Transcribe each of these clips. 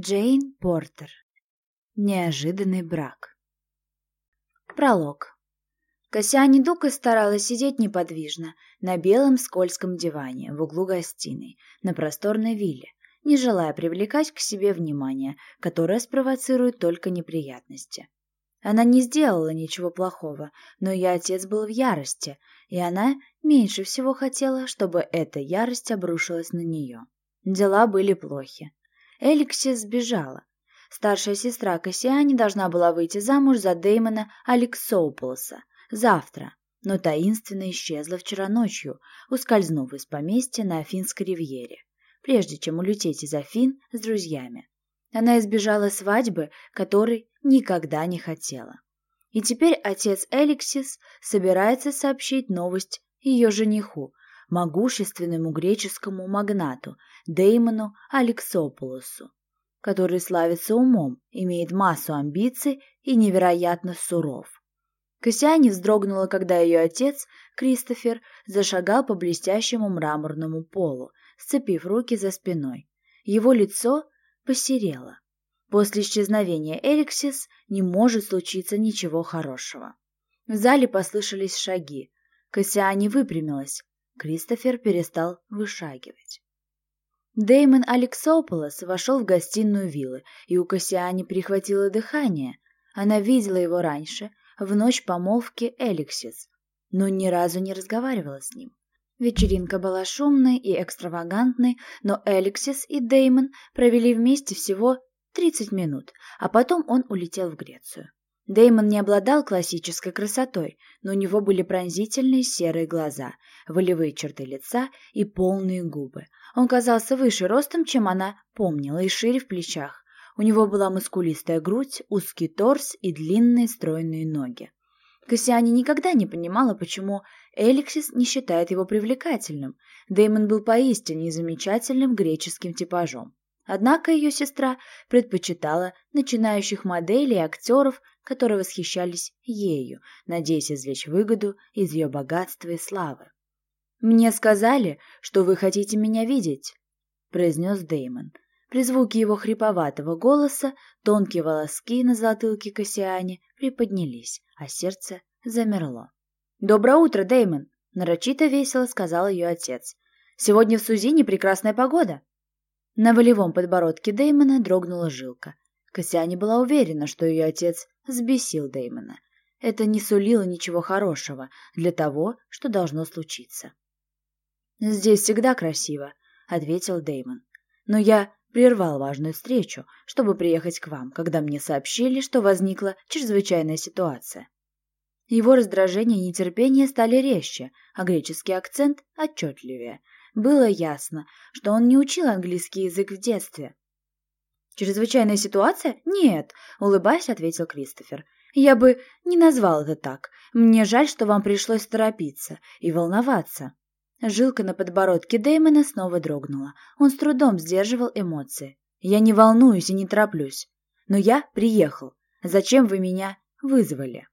Джейн Портер. Неожиданный брак. Пролог. Косяни Дука старалась сидеть неподвижно на белом скользком диване в углу гостиной на просторной вилле, не желая привлекать к себе внимание, которое спровоцирует только неприятности. Она не сделала ничего плохого, но ее отец был в ярости, и она меньше всего хотела, чтобы эта ярость обрушилась на нее. Дела были плохи. Эликсис сбежала. Старшая сестра Кассиани должна была выйти замуж за Дэймона Алексоуполоса завтра, но таинственно исчезла вчера ночью, ускользнув из поместья на Афинской ривьере, прежде чем улететь из Афин с друзьями. Она избежала свадьбы, которой никогда не хотела. И теперь отец Эликсис собирается сообщить новость ее жениху, могущественному греческому магнату Деймону Алексополосу, который славится умом, имеет массу амбиций и невероятно суров. Кассиане вздрогнула, когда ее отец, Кристофер, зашагал по блестящему мраморному полу, сцепив руки за спиной. Его лицо посерело. После исчезновения Эликсис не может случиться ничего хорошего. В зале послышались шаги. Кассиане выпрямилась. Кристофер перестал вышагивать. Дэймон Алексополос вошел в гостиную виллы, и у Кассиани прихватило дыхание. Она видела его раньше, в ночь помолвки Эликсис, но ни разу не разговаривала с ним. Вечеринка была шумной и экстравагантной, но Эликсис и Дэймон провели вместе всего 30 минут, а потом он улетел в Грецию. Дэймон не обладал классической красотой, но у него были пронзительные серые глаза, волевые черты лица и полные губы. Он казался выше ростом, чем она помнила, и шире в плечах. У него была мускулистая грудь, узкий торс и длинные стройные ноги. Кассиане никогда не понимала, почему Эликсис не считает его привлекательным. Дэймон был поистине замечательным греческим типажом. Однако ее сестра предпочитала начинающих моделей и актеров, которые восхищались ею, надеясь извлечь выгоду из ее богатства и славы. «Мне сказали, что вы хотите меня видеть», — произнес Деймон. При звуке его хриповатого голоса тонкие волоски на затылке Кассиане приподнялись, а сердце замерло. «Доброе утро, Деймон!» — нарочито весело сказал ее отец. «Сегодня в Сузине прекрасная погода». На волевом подбородке Дэймона дрогнула жилка. Кассиане была уверена, что ее отец взбесил Дэймона. Это не сулило ничего хорошего для того, что должно случиться. «Здесь всегда красиво», — ответил Дэймон. «Но я прервал важную встречу, чтобы приехать к вам, когда мне сообщили, что возникла чрезвычайная ситуация». Его раздражение и нетерпение стали резче, а греческий акцент отчетливее — было ясно, что он не учил английский язык в детстве. «Чрезвычайная ситуация? Нет», — улыбаясь, ответил Кристофер. «Я бы не назвал это так. Мне жаль, что вам пришлось торопиться и волноваться». Жилка на подбородке Дэймона снова дрогнула. Он с трудом сдерживал эмоции. «Я не волнуюсь и не тороплюсь. Но я приехал. Зачем вы меня вызвали?»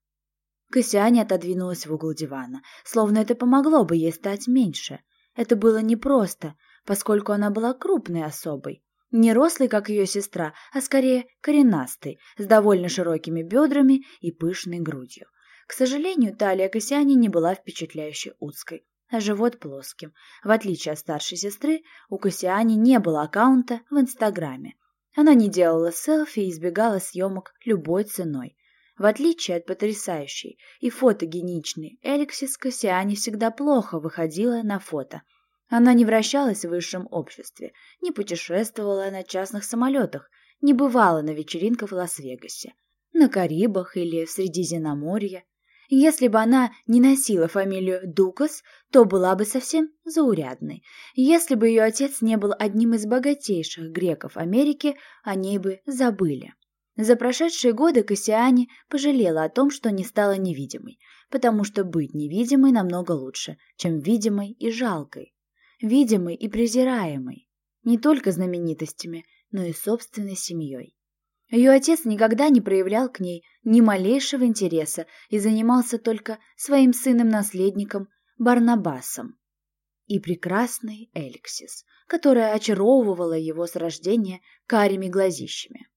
Косяня отодвинулась в угол дивана, словно это помогло бы ей стать меньше. Это было непросто, поскольку она была крупной особой. Не рослой, как ее сестра, а скорее коренастой, с довольно широкими бедрами и пышной грудью. К сожалению, талия Кассиани не была впечатляюще узкой, а живот плоским. В отличие от старшей сестры, у Кассиани не было аккаунта в Инстаграме. Она не делала селфи и избегала съемок любой ценой. В отличие от потрясающей и фотогеничной Эликсис Кассиани всегда плохо выходила на фото. Она не вращалась в высшем обществе, не путешествовала на частных самолетах, не бывала на вечеринках в Лас-Вегасе, на Карибах или в Средиземноморье. Если бы она не носила фамилию Дукас, то была бы совсем заурядной. Если бы ее отец не был одним из богатейших греков Америки, о ней бы забыли. За прошедшие годы Кассиане пожалела о том, что не стала невидимой, потому что быть невидимой намного лучше, чем видимой и жалкой. Видимой и презираемой. Не только знаменитостями, но и собственной семьей. Ее отец никогда не проявлял к ней ни малейшего интереса и занимался только своим сыном-наследником Барнабасом. и прекрасный Эликсис, которая очаровывала его с рождения карими глазищами.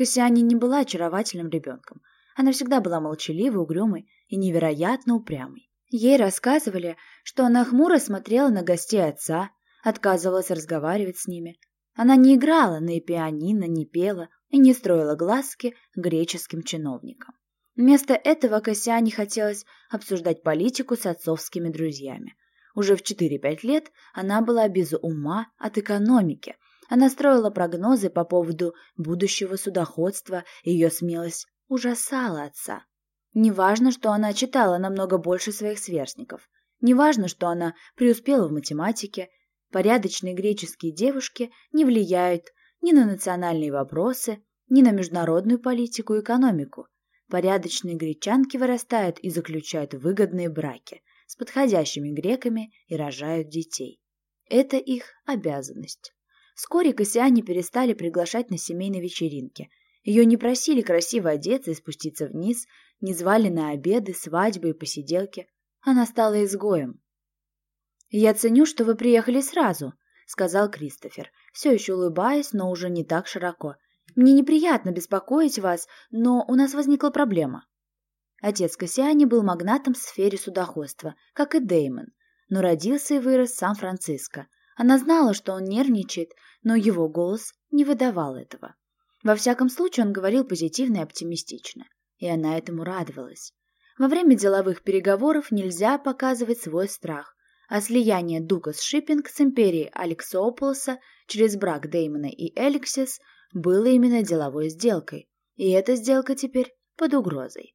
Кассиане не была очаровательным ребенком. Она всегда была молчаливой, угрюмой и невероятно упрямой. Ей рассказывали, что она хмуро смотрела на гостей отца, отказывалась разговаривать с ними. Она не играла на пианино, не пела и не строила глазки греческим чиновникам. Вместо этого Кассиане хотелось обсуждать политику с отцовскими друзьями. Уже в 4-5 лет она была без ума от экономики. Она строила прогнозы по поводу будущего судоходства, ее смелость ужасала отца. Неважно, что она читала намного больше своих сверстников. Неважно, что она преуспела в математике. Порядочные греческие девушки не влияют ни на национальные вопросы, ни на международную политику и экономику. Порядочные гречанки вырастают и заключают выгодные браки с подходящими греками и рожают детей. Это их обязанность. Вскоре Кассиане перестали приглашать на семейные вечеринки. Ее не просили красиво одеться и спуститься вниз, не звали на обеды, свадьбы и посиделки. Она стала изгоем. «Я ценю, что вы приехали сразу», — сказал Кристофер, все еще улыбаясь, но уже не так широко. «Мне неприятно беспокоить вас, но у нас возникла проблема». Отец Кассиани был магнатом в сфере судоходства, как и Деймон, но родился и вырос в Сан-Франциско. Она знала, что он нервничает, но его голос не выдавал этого. Во всяком случае, он говорил позитивно и оптимистично и она этому радовалась. Во время деловых переговоров нельзя показывать свой страх, а слияние Дукас Шиппинг с империей Алексополоса через брак Деймона и Эликсис было именно деловой сделкой, и эта сделка теперь под угрозой.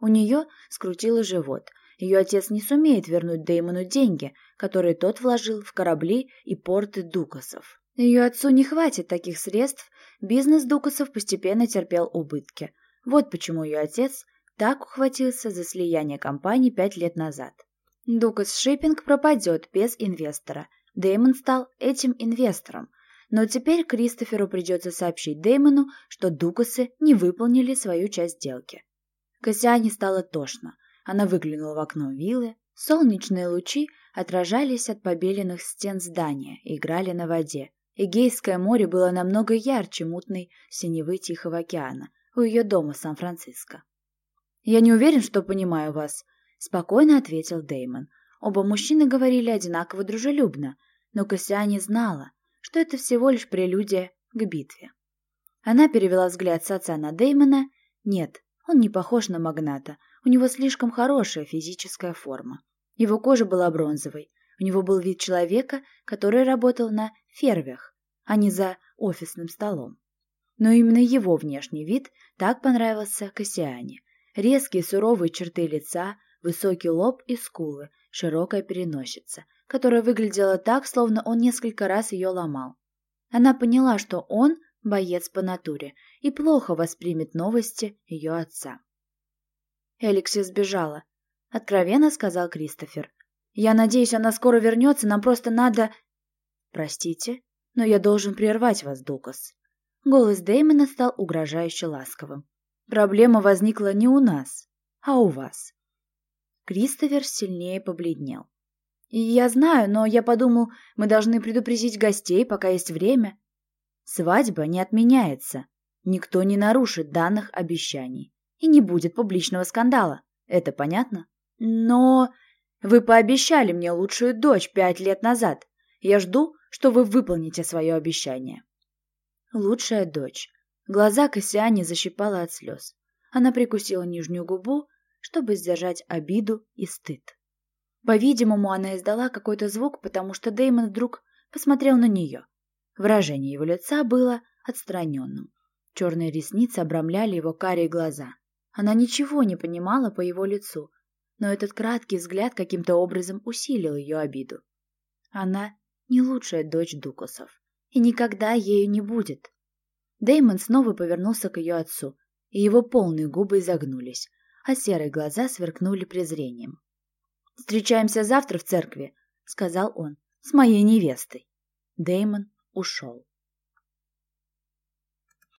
У нее скрутило живот. Ее отец не сумеет вернуть Деймону деньги, которые тот вложил в корабли и порты Дукасов. Ее отцу не хватит таких средств, бизнес Дукасов постепенно терпел убытки, вот почему ее отец так ухватился за слияние компаний пять лет назад. Дукас Шиппинг пропадет без инвестора. Дэймон стал этим инвестором. Но теперь Кристоферу придется сообщить Дэймону, что Дукасы не выполнили свою часть сделки. Кассиане стало тошно. Она выглянула в окно виллы. Солнечные лучи отражались от побеленных стен здания играли на воде. Эгейское море было намного ярче мутной синевы Тихого океана, у ее дома Сан-Франциско. «Я не уверен, что понимаю вас», — спокойно ответил Деймон. Оба мужчины говорили одинаково дружелюбно, но Кассиане знала, что это всего лишь прелюдия к битве. Она перевела взгляд с отца на Деймона. Нет, он не похож на магната, у него слишком хорошая физическая форма. Его кожа была бронзовой, у него был вид человека, который работал на фервях, а не за офисным столом но именно его внешний вид так понравился Кассиане. Резкие суровые черты лица, высокий лоб и скулы, широкая переносица, которая выглядела так, словно он несколько раз ее ломал. Она поняла, что он боец по натуре и плохо воспримет новости ее отца. Эликси сбежала. Откровенно сказал Кристофер. «Я надеюсь, она скоро вернется, нам просто надо...» «Простите, но я должен прервать вас, Дукас», Голос Дэймона стал угрожающе ласковым. «Проблема возникла не у нас, а у вас». Кристофер сильнее побледнел. «Я знаю, но я подумал, мы должны предупредить гостей, пока есть время. Свадьба не отменяется. Никто не нарушит данных обещаний. И не будет публичного скандала. Это понятно? Но вы пообещали мне лучшую дочь пять лет назад. Я жду, что вы выполните свое обещание. Лучшая дочь. Глаза Кассиане защипала от слез. Она прикусила нижнюю губу, чтобы сдержать обиду и стыд. По-видимому, она издала какой-то звук, потому что Дэймон вдруг посмотрел на нее. Выражение его лица было отстраненным. Черные ресницы обрамляли его карие глаза. Она ничего не понимала по его лицу, но этот краткий взгляд каким-то образом усилил ее обиду. Она не лучшая дочь Дукасов и никогда ею не будет. Дэймон снова повернулся к ее отцу, и его полные губы изогнулись, а серые глаза сверкнули презрением. «Встречаемся завтра в церкви», — сказал он, — «с моей невестой». Дэймон ушел.